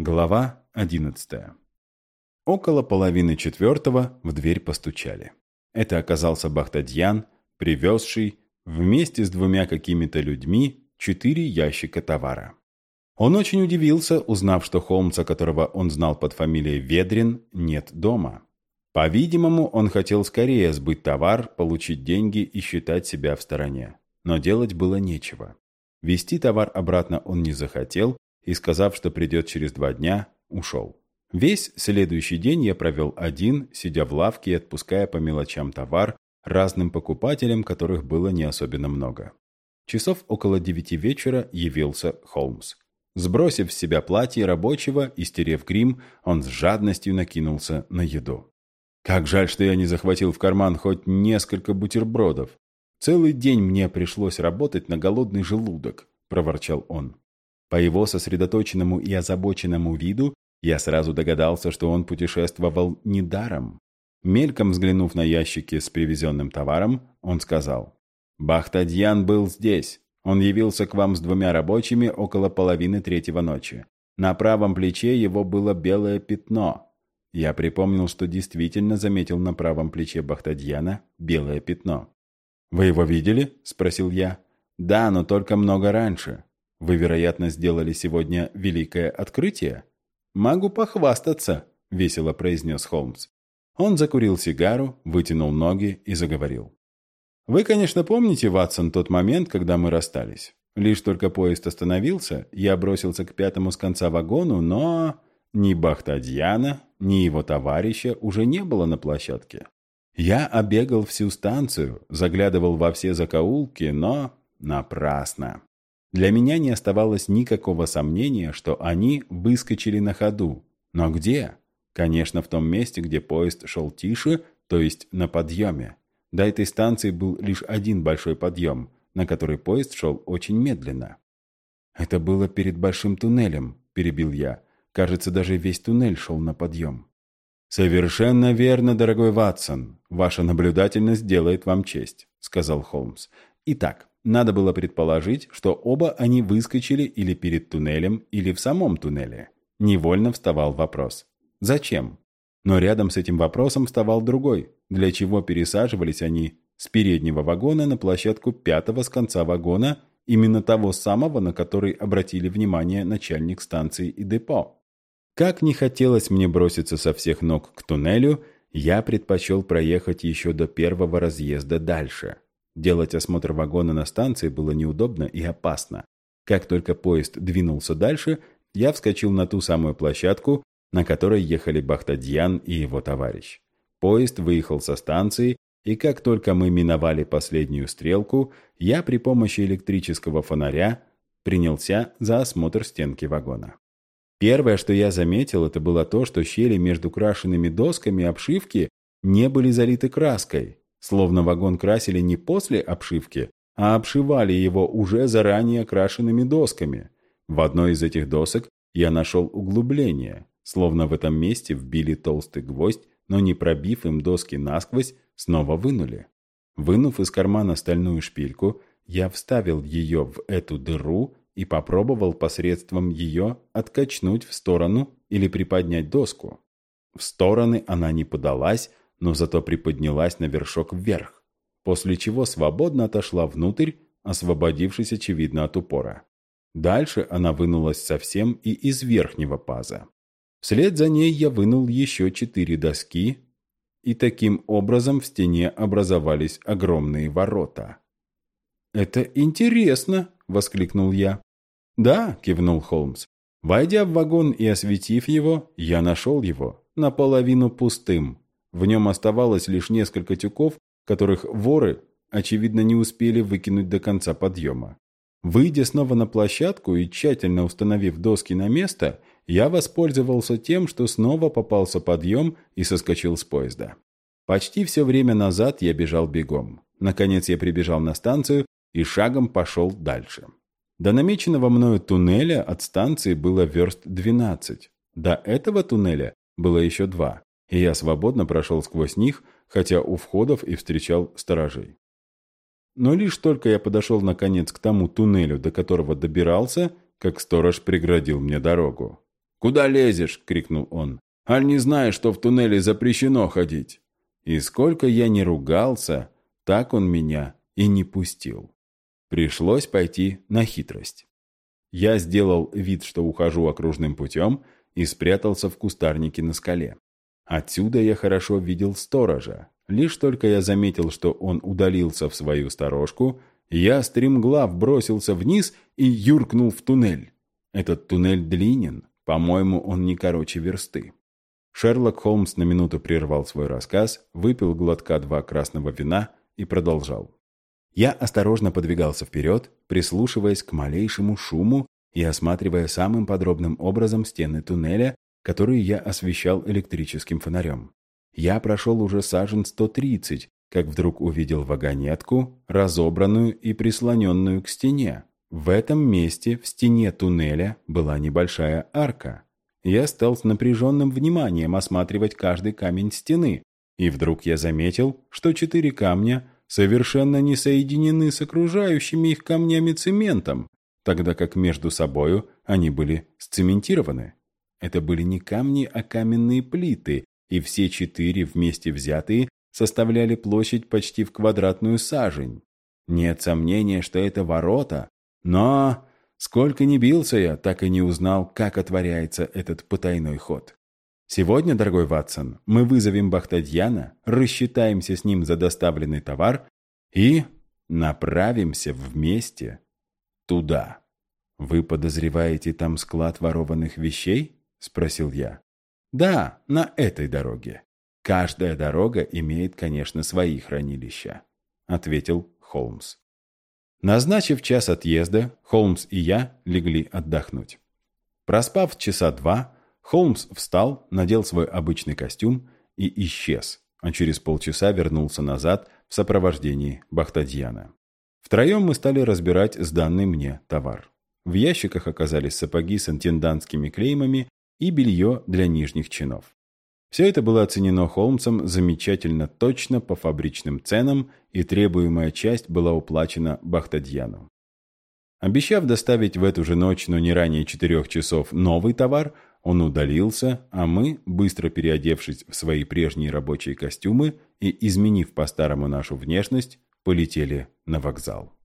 Глава одиннадцатая. Около половины четвертого в дверь постучали. Это оказался Бахтадьян, привезший вместе с двумя какими-то людьми четыре ящика товара. Он очень удивился, узнав, что Холмса, которого он знал под фамилией Ведрин, нет дома. По-видимому, он хотел скорее сбыть товар, получить деньги и считать себя в стороне. Но делать было нечего. Вести товар обратно он не захотел и, сказав, что придет через два дня, ушел. Весь следующий день я провел один, сидя в лавке и отпуская по мелочам товар разным покупателям, которых было не особенно много. Часов около девяти вечера явился Холмс. Сбросив с себя платье рабочего и стерев грим, он с жадностью накинулся на еду. Как жаль, что я не захватил в карман хоть несколько бутербродов. Целый день мне пришлось работать на голодный желудок, проворчал он. По его сосредоточенному и озабоченному виду я сразу догадался, что он путешествовал недаром. Мельком взглянув на ящики с привезенным товаром, он сказал, «Бахтадьян был здесь. Он явился к вам с двумя рабочими около половины третьего ночи. На правом плече его было белое пятно. Я припомнил, что действительно заметил на правом плече Бахтадьяна белое пятно. «Вы его видели?» – спросил я. «Да, но только много раньше. Вы, вероятно, сделали сегодня великое открытие?» «Могу похвастаться», — весело произнес Холмс. Он закурил сигару, вытянул ноги и заговорил. «Вы, конечно, помните, Ватсон, тот момент, когда мы расстались. Лишь только поезд остановился, я бросился к пятому с конца вагону, но ни Бахтадьяна, ни его товарища уже не было на площадке. Я обегал всю станцию, заглядывал во все закоулки, но напрасно. Для меня не оставалось никакого сомнения, что они выскочили на ходу. Но где? Конечно, в том месте, где поезд шел тише, то есть на подъеме. До этой станции был лишь один большой подъем, на который поезд шел очень медленно. «Это было перед большим туннелем», – перебил я. «Кажется, даже весь туннель шел на подъем». «Совершенно верно, дорогой Ватсон. Ваша наблюдательность делает вам честь», – сказал Холмс. «Итак, надо было предположить, что оба они выскочили или перед туннелем, или в самом туннеле. Невольно вставал вопрос. Зачем? Но рядом с этим вопросом вставал другой. Для чего пересаживались они с переднего вагона на площадку пятого с конца вагона, именно того самого, на который обратили внимание начальник станции и депо? Как не хотелось мне броситься со всех ног к туннелю, я предпочел проехать еще до первого разъезда дальше – Делать осмотр вагона на станции было неудобно и опасно. Как только поезд двинулся дальше, я вскочил на ту самую площадку, на которой ехали Бахтадьян и его товарищ. Поезд выехал со станции, и как только мы миновали последнюю стрелку, я при помощи электрического фонаря принялся за осмотр стенки вагона. Первое, что я заметил, это было то, что щели между крашенными досками обшивки не были залиты краской. Словно вагон красили не после обшивки, а обшивали его уже заранее окрашенными досками. В одной из этих досок я нашел углубление, словно в этом месте вбили толстый гвоздь, но не пробив им доски насквозь, снова вынули. Вынув из кармана стальную шпильку, я вставил ее в эту дыру и попробовал посредством ее откачнуть в сторону или приподнять доску. В стороны она не подалась, но зато приподнялась на вершок вверх, после чего свободно отошла внутрь, освободившись, очевидно, от упора. Дальше она вынулась совсем и из верхнего паза. Вслед за ней я вынул еще четыре доски, и таким образом в стене образовались огромные ворота. «Это интересно!» — воскликнул я. «Да», — кивнул Холмс. «Войдя в вагон и осветив его, я нашел его наполовину пустым. В нем оставалось лишь несколько тюков, которых воры, очевидно, не успели выкинуть до конца подъема. Выйдя снова на площадку и тщательно установив доски на место, я воспользовался тем, что снова попался подъем и соскочил с поезда. Почти все время назад я бежал бегом. Наконец я прибежал на станцию и шагом пошел дальше. До намеченного мною туннеля от станции было верст 12. До этого туннеля было еще два и я свободно прошел сквозь них, хотя у входов и встречал сторожей. Но лишь только я подошел наконец к тому туннелю, до которого добирался, как сторож преградил мне дорогу. «Куда лезешь?» – крикнул он. «Аль не знаешь, что в туннеле запрещено ходить?» И сколько я не ругался, так он меня и не пустил. Пришлось пойти на хитрость. Я сделал вид, что ухожу окружным путем, и спрятался в кустарнике на скале. Отсюда я хорошо видел сторожа. Лишь только я заметил, что он удалился в свою сторожку, я стремглав бросился вниз и юркнул в туннель. Этот туннель длинен, по-моему, он не короче версты. Шерлок Холмс на минуту прервал свой рассказ, выпил глотка два красного вина и продолжал. Я осторожно подвигался вперед, прислушиваясь к малейшему шуму и осматривая самым подробным образом стены туннеля, которые я освещал электрическим фонарем. Я прошел уже сажен 130, как вдруг увидел вагонетку, разобранную и прислоненную к стене. В этом месте в стене туннеля была небольшая арка. Я стал с напряженным вниманием осматривать каждый камень стены, и вдруг я заметил, что четыре камня совершенно не соединены с окружающими их камнями цементом, тогда как между собою они были сцементированы. Это были не камни, а каменные плиты, и все четыре вместе взятые составляли площадь почти в квадратную сажень. Нет сомнения, что это ворота, но сколько ни бился я, так и не узнал, как отворяется этот потайной ход. Сегодня, дорогой Ватсон, мы вызовем Бахтадьяна, рассчитаемся с ним за доставленный товар и направимся вместе туда. «Вы подозреваете там склад ворованных вещей?» – спросил я. «Да, на этой дороге. Каждая дорога имеет, конечно, свои хранилища», – ответил Холмс. Назначив час отъезда, Холмс и я легли отдохнуть. Проспав часа два, Холмс встал, надел свой обычный костюм и исчез, а через полчаса вернулся назад в сопровождении Бахтадьяна. Втроем мы стали разбирать сданный мне товар. В ящиках оказались сапоги с интендантскими клеймами и белье для нижних чинов. Все это было оценено Холмсом замечательно точно по фабричным ценам, и требуемая часть была уплачена Бахтадьяну. Обещав доставить в эту же ночь, но не ранее четырех часов, новый товар, он удалился, а мы, быстро переодевшись в свои прежние рабочие костюмы и изменив по-старому нашу внешность, полетели на вокзал.